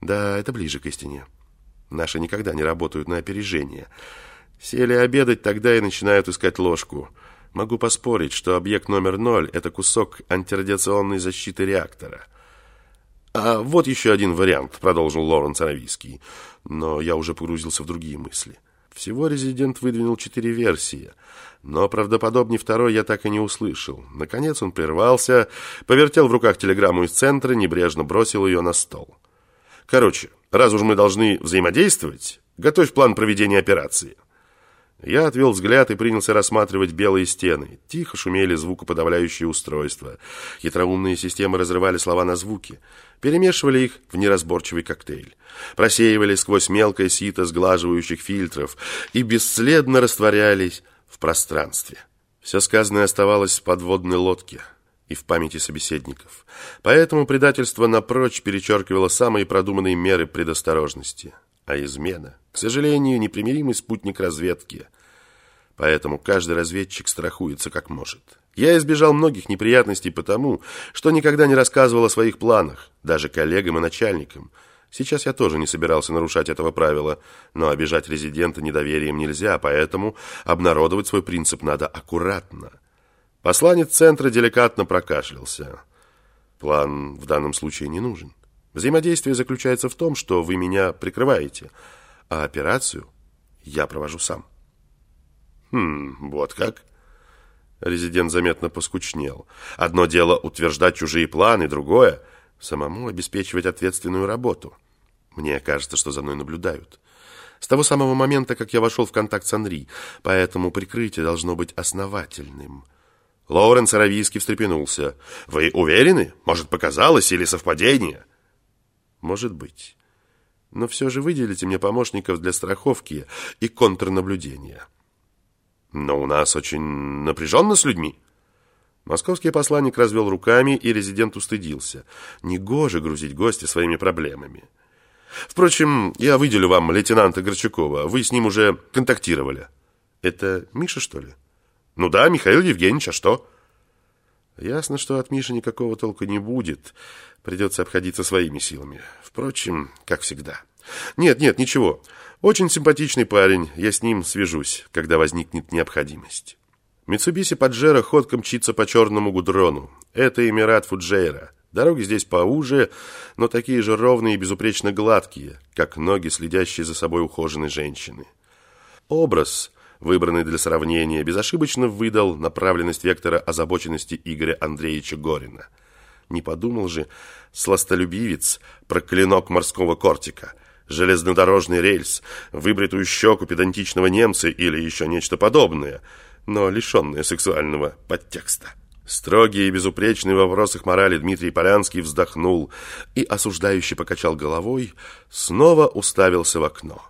Да, это ближе к истине. Наши никогда не работают на опережение. Сели обедать, тогда и начинают искать ложку. Могу поспорить, что объект номер ноль – это кусок антирадиационной защиты реактора. А вот еще один вариант, продолжил Лоренс Аравийский. Но я уже погрузился в другие мысли. Всего резидент выдвинул четыре версии, но правдоподобнее второй я так и не услышал. Наконец он прервался, повертел в руках телеграмму из центра, небрежно бросил ее на стол. Короче, раз уж мы должны взаимодействовать, готовь план проведения операции. Я отвел взгляд и принялся рассматривать белые стены. Тихо шумели звукоподавляющие устройства. Хитроумные системы разрывали слова на звуки, перемешивали их в неразборчивый коктейль, просеивали сквозь мелкое сито сглаживающих фильтров и бесследно растворялись в пространстве. Все сказанное оставалось в подводной лодке и в памяти собеседников. Поэтому предательство напрочь перечеркивало самые продуманные меры предосторожности – а измена, к сожалению, непримиримый спутник разведки. Поэтому каждый разведчик страхуется как может. Я избежал многих неприятностей потому, что никогда не рассказывал о своих планах, даже коллегам и начальникам. Сейчас я тоже не собирался нарушать этого правила, но обижать резидента недоверием нельзя, поэтому обнародовать свой принцип надо аккуратно. Посланец центра деликатно прокашлялся. План в данном случае не нужен. Взаимодействие заключается в том, что вы меня прикрываете, а операцию я провожу сам. Хм, вот как? Резидент заметно поскучнел. Одно дело утверждать чужие планы, другое — самому обеспечивать ответственную работу. Мне кажется, что за мной наблюдают. С того самого момента, как я вошел в контакт с Анри, поэтому прикрытие должно быть основательным. Лоуренс Аравийский встрепенулся. «Вы уверены? Может, показалось или совпадение?» Может быть. Но все же выделите мне помощников для страховки и контрнаблюдения. Но у нас очень напряженно с людьми. Московский посланник развел руками, и резидент устыдился. Негоже грузить гостя своими проблемами. Впрочем, я выделю вам лейтенанта Горчакова. Вы с ним уже контактировали. Это Миша, что ли? Ну да, Михаил Евгеньевич, а что? Ясно, что от Миши никакого толку не будет. Придется обходиться своими силами. Впрочем, как всегда. Нет, нет, ничего. Очень симпатичный парень. Я с ним свяжусь, когда возникнет необходимость. Митсубиси Паджеро ходком мчится по черному гудрону. Это Эмират Фуджейра. Дороги здесь поуже, но такие же ровные и безупречно гладкие, как ноги, следящие за собой ухоженной женщины. Образ выбранный для сравнения, безошибочно выдал направленность вектора озабоченности Игоря Андреевича Горина. Не подумал же сластолюбивец про клинок морского кортика, железнодорожный рельс, выбритую щеку педантичного немца или еще нечто подобное, но лишенное сексуального подтекста. Строгий и безупречный в вопросах морали Дмитрий Полянский вздохнул и, осуждающе покачал головой, снова уставился в окно.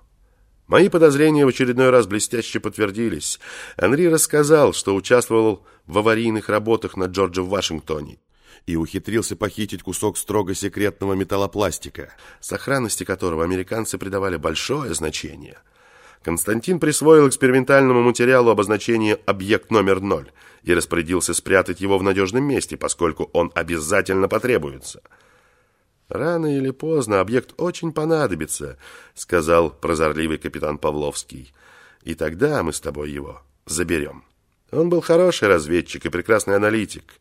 Мои подозрения в очередной раз блестяще подтвердились. Анри рассказал, что участвовал в аварийных работах на Джорджа в Вашингтоне и ухитрился похитить кусок строго секретного металлопластика, сохранности которого американцы придавали большое значение. Константин присвоил экспериментальному материалу обозначение «объект номер ноль» и распорядился спрятать его в надежном месте, поскольку он обязательно потребуется – «Рано или поздно объект очень понадобится», — сказал прозорливый капитан Павловский. «И тогда мы с тобой его заберем». Он был хороший разведчик и прекрасный аналитик,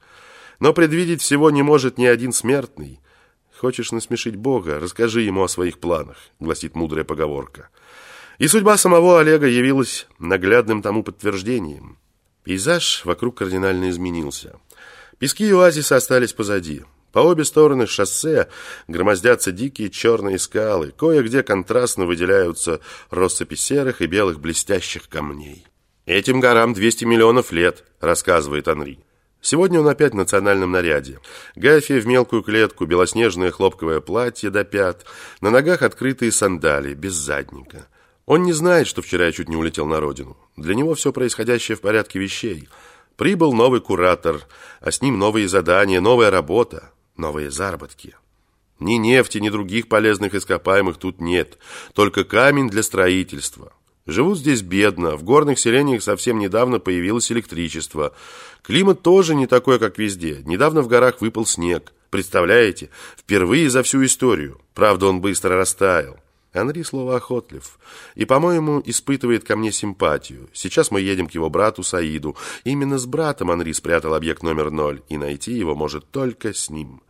но предвидеть всего не может ни один смертный. «Хочешь насмешить Бога, расскажи ему о своих планах», — гласит мудрая поговорка. И судьба самого Олега явилась наглядным тому подтверждением. Пейзаж вокруг кардинально изменился. Пески и оазисы остались позади. По обе стороны шоссе громоздятся дикие черные скалы, кое-где контрастно выделяются россыпи серых и белых блестящих камней. «Этим горам 200 миллионов лет», — рассказывает Анри. Сегодня он опять в национальном наряде. Гафия в мелкую клетку, белоснежное хлопковое платье до пят, на ногах открытые сандалии, без задника. Он не знает, что вчера я чуть не улетел на родину. Для него все происходящее в порядке вещей. Прибыл новый куратор, а с ним новые задания, новая работа новые заработки. Ни нефти, ни других полезных ископаемых тут нет, только камень для строительства. Живут здесь бедно, в горных селениях совсем недавно появилось электричество. Климат тоже не такой, как везде. Недавно в горах выпал снег. Представляете? Впервые за всю историю. Правда, он быстро растаял. Анри слово охотлив и, по-моему, испытывает ко мне симпатию. Сейчас мы едем к его брату Саиду. Именно с братом Анри спрятал объект номер ноль, и найти его может только с ним.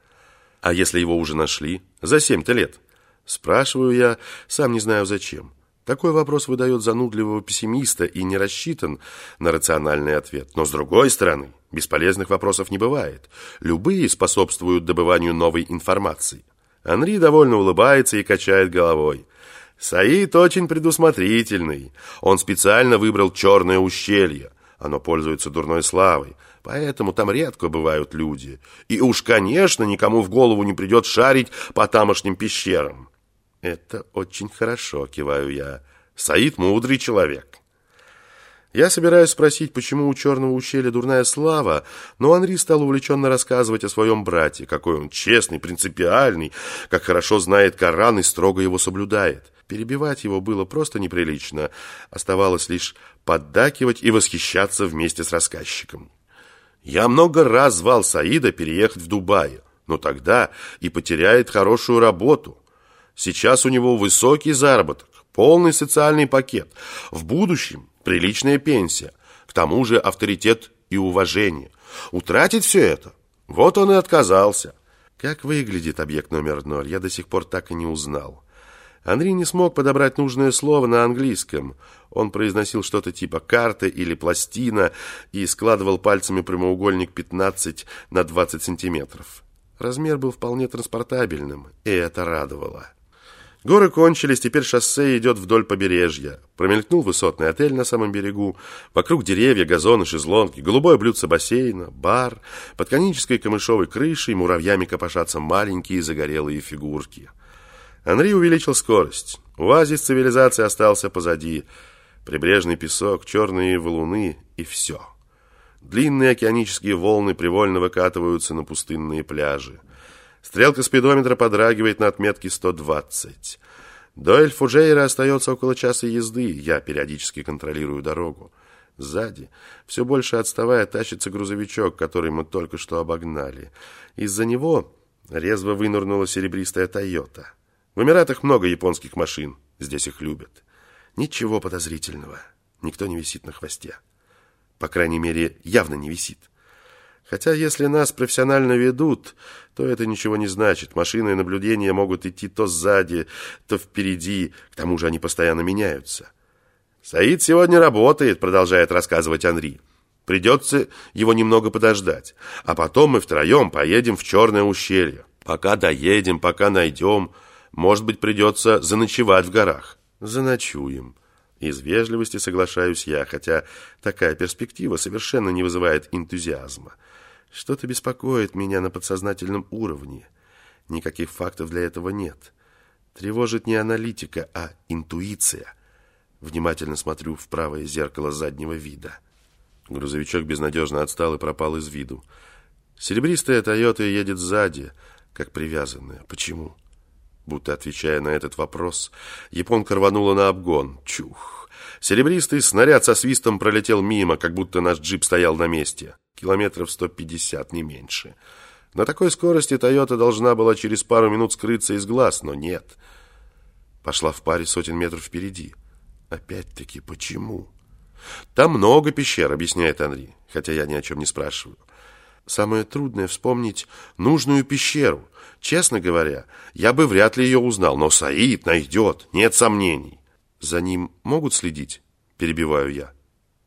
А если его уже нашли? За семь-то лет. Спрашиваю я, сам не знаю зачем. Такой вопрос выдает занудливого пессимиста и не рассчитан на рациональный ответ. Но с другой стороны, бесполезных вопросов не бывает. Любые способствуют добыванию новой информации. Анри довольно улыбается и качает головой. Саид очень предусмотрительный. Он специально выбрал черное ущелье. Оно пользуется дурной славой, поэтому там редко бывают люди. И уж, конечно, никому в голову не придет шарить по тамошним пещерам. Это очень хорошо, киваю я. Саид мудрый человек. Я собираюсь спросить, почему у Черного ущелья дурная слава, но Анри стал увлеченно рассказывать о своем брате, какой он честный, принципиальный, как хорошо знает Коран и строго его соблюдает. Перебивать его было просто неприлично. Оставалось лишь поддакивать и восхищаться вместе с рассказчиком. Я много раз звал Саида переехать в Дубай, но тогда и потеряет хорошую работу. Сейчас у него высокий заработок, полный социальный пакет. В будущем приличная пенсия. К тому же авторитет и уважение. Утратить все это? Вот он и отказался. Как выглядит объект номер ноль, я до сих пор так и не узнал. Андрей не смог подобрать нужное слово на английском. Он произносил что-то типа «карта» или «пластина» и складывал пальцами прямоугольник 15 на 20 сантиметров. Размер был вполне транспортабельным, и это радовало. Горы кончились, теперь шоссе идет вдоль побережья. Промелькнул высотный отель на самом берегу. Вокруг деревья, газоны, шезлонги, голубое блюдце бассейна, бар. Под конической камышовой крышей муравьями копошатся маленькие загорелые фигурки. Анри увеличил скорость. Оазис цивилизации остался позади. Прибрежный песок, черные валуны и все. Длинные океанические волны привольно выкатываются на пустынные пляжи. Стрелка спидометра подрагивает на отметке 120. До Эль-Фуджейра остается около часа езды. Я периодически контролирую дорогу. Сзади, все больше отставая, тащится грузовичок, который мы только что обогнали. Из-за него резво вынырнула серебристая «Тойота». В Эмиратах много японских машин. Здесь их любят. Ничего подозрительного. Никто не висит на хвосте. По крайней мере, явно не висит. Хотя, если нас профессионально ведут, то это ничего не значит. Машины и наблюдения могут идти то сзади, то впереди. К тому же они постоянно меняются. «Саид сегодня работает», — продолжает рассказывать Анри. «Придется его немного подождать. А потом мы втроем поедем в Черное ущелье. Пока доедем, пока найдем...» Может быть, придется заночевать в горах. Заночуем. Из вежливости соглашаюсь я, хотя такая перспектива совершенно не вызывает энтузиазма. Что-то беспокоит меня на подсознательном уровне. Никаких фактов для этого нет. Тревожит не аналитика, а интуиция. Внимательно смотрю в правое зеркало заднего вида. Грузовичок безнадежно отстал и пропал из виду. Серебристая «Тойота» едет сзади, как привязанная. Почему? Будто отвечая на этот вопрос, японка рванула на обгон. Чух! Серебристый снаряд со свистом пролетел мимо, как будто наш джип стоял на месте. Километров 150, не меньше. На такой скорости «Тойота» должна была через пару минут скрыться из глаз, но нет. Пошла в паре сотен метров впереди. Опять-таки, почему? Там много пещер, объясняет Анри, хотя я ни о чем не спрашиваю. Самое трудное вспомнить нужную пещеру. Честно говоря, я бы вряд ли ее узнал, но Саид найдет, нет сомнений. За ним могут следить? Перебиваю я.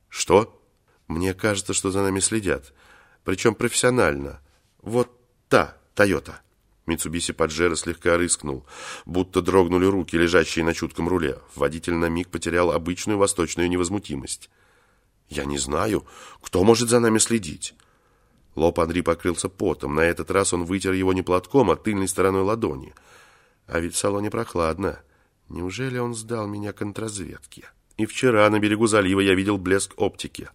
Что? Мне кажется, что за нами следят. Причем профессионально. Вот та, Тойота. Митсубиси Паджеро слегка рыскнул, будто дрогнули руки, лежащие на чутком руле. Водитель на миг потерял обычную восточную невозмутимость. «Я не знаю, кто может за нами следить?» Лоб Андрей покрылся потом. На этот раз он вытер его не платком, а тыльной стороной ладони. А ведь в салоне прохладно. Неужели он сдал меня контрразведке? И вчера на берегу залива я видел блеск оптики.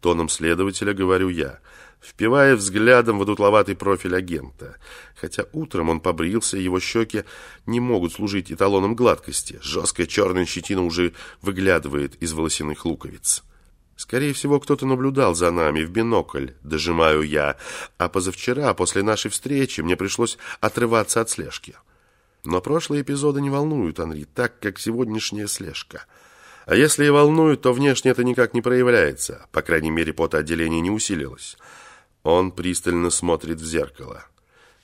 Тоном следователя говорю я, впивая взглядом в одутловатый профиль агента. Хотя утром он побрился, его щеки не могут служить эталоном гладкости. Жесткая черная щетина уже выглядывает из волосяных луковиц. Скорее всего, кто-то наблюдал за нами в бинокль, дожимаю я, а позавчера, после нашей встречи, мне пришлось отрываться от слежки. Но прошлые эпизоды не волнуют Анри, так как сегодняшняя слежка. А если и волнуют, то внешне это никак не проявляется, по крайней мере, потоотделение не усилилось. Он пристально смотрит в зеркало.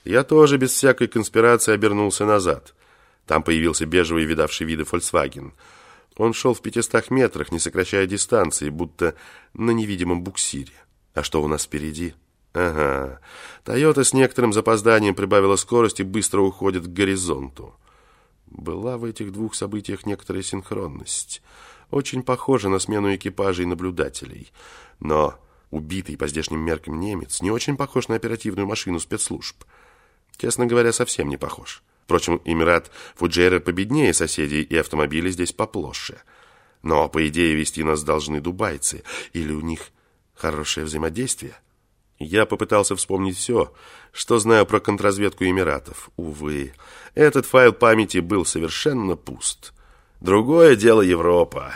Я тоже без всякой конспирации обернулся назад. Там появился бежевый видавший виды Volkswagen — он шел в пятистах метрах, не сокращая дистанции, будто на невидимом буксире. А что у нас впереди? Ага. Тойота с некоторым запозданием прибавила скорость и быстро уходит к горизонту. Была в этих двух событиях некоторая синхронность. Очень похожа на смену экипажей и наблюдателей. Но убитый по здешним меркам немец не очень похож на оперативную машину спецслужб. Честно говоря, совсем не похож. Впрочем, Эмират Фуджейра победнее соседей, и автомобили здесь поплоше. Но, по идее, вести нас должны дубайцы. Или у них хорошее взаимодействие? Я попытался вспомнить все, что знаю про контрразведку Эмиратов. Увы, этот файл памяти был совершенно пуст. Другое дело Европа.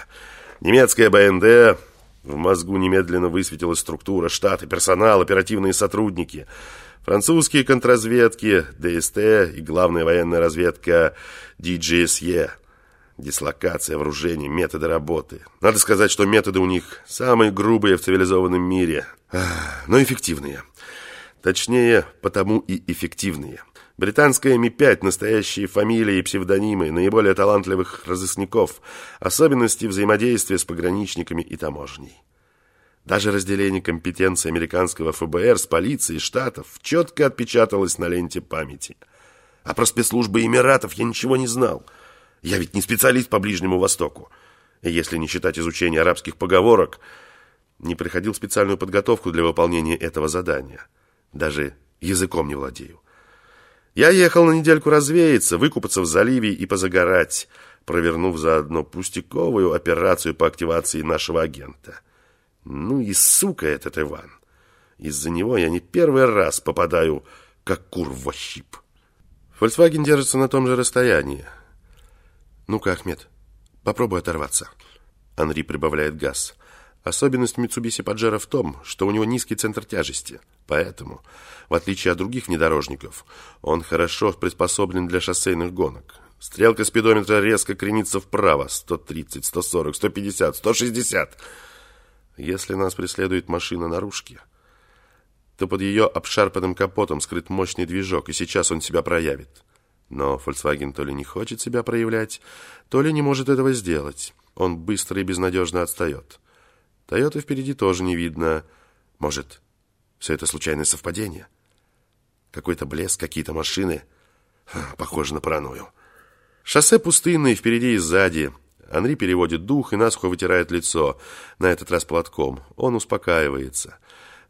Немецкая БНД... В мозгу немедленно высветилась структура, штаты, персонал, оперативные сотрудники – Французские контрразведки, ДСТ и главная военная разведка DGSE. Дислокация, вооружение, методы работы. Надо сказать, что методы у них самые грубые в цивилизованном мире, но эффективные. Точнее, потому и эффективные. Британская Ми-5 – настоящие фамилии и псевдонимы наиболее талантливых разыскников, особенности взаимодействия с пограничниками и таможней. Даже разделение компетенции американского ФБР с полицией штатов четко отпечаталось на ленте памяти. А про спецслужбы Эмиратов я ничего не знал. Я ведь не специалист по Ближнему Востоку. И если не считать изучения арабских поговорок, не приходил специальную подготовку для выполнения этого задания. Даже языком не владею. Я ехал на недельку развеяться, выкупаться в заливе и позагорать, провернув заодно пустяковую операцию по активации нашего агента. Ну и сука этот Иван. Из-за него я не первый раз попадаю, как кур в ощип. Фольксваген держится на том же расстоянии. Ну-ка, Ахмед, попробуй оторваться. Анри прибавляет газ. Особенность Митсубиси Паджеро в том, что у него низкий центр тяжести. Поэтому, в отличие от других внедорожников, он хорошо приспособлен для шоссейных гонок. Стрелка спидометра резко кренится вправо. 130, 140, 150, 160. Если нас преследует машина наружки, то под ее обшарпанным капотом скрыт мощный движок, и сейчас он себя проявит. Но Volkswagen то ли не хочет себя проявлять, то ли не может этого сделать. Он быстро и безнадежно отстает. Тойоты впереди тоже не видно. Может, все это случайное совпадение? Какой-то блеск, какие-то машины. Похоже на паранойю. Шоссе пустынное, впереди и сзади. Анри переводит дух и насухо вытирает лицо, на этот раз платком. Он успокаивается.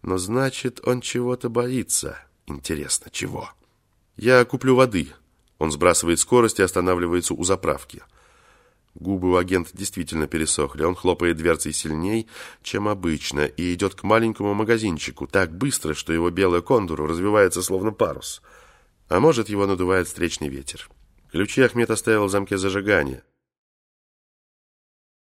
Но значит, он чего-то боится. Интересно, чего? Я куплю воды. Он сбрасывает скорость и останавливается у заправки. Губы у агента действительно пересохли. Он хлопает дверцей сильней, чем обычно, и идет к маленькому магазинчику так быстро, что его белая кондур развивается словно парус. А может, его надувает встречный ветер. Ключи Ахмед оставил в замке зажигания.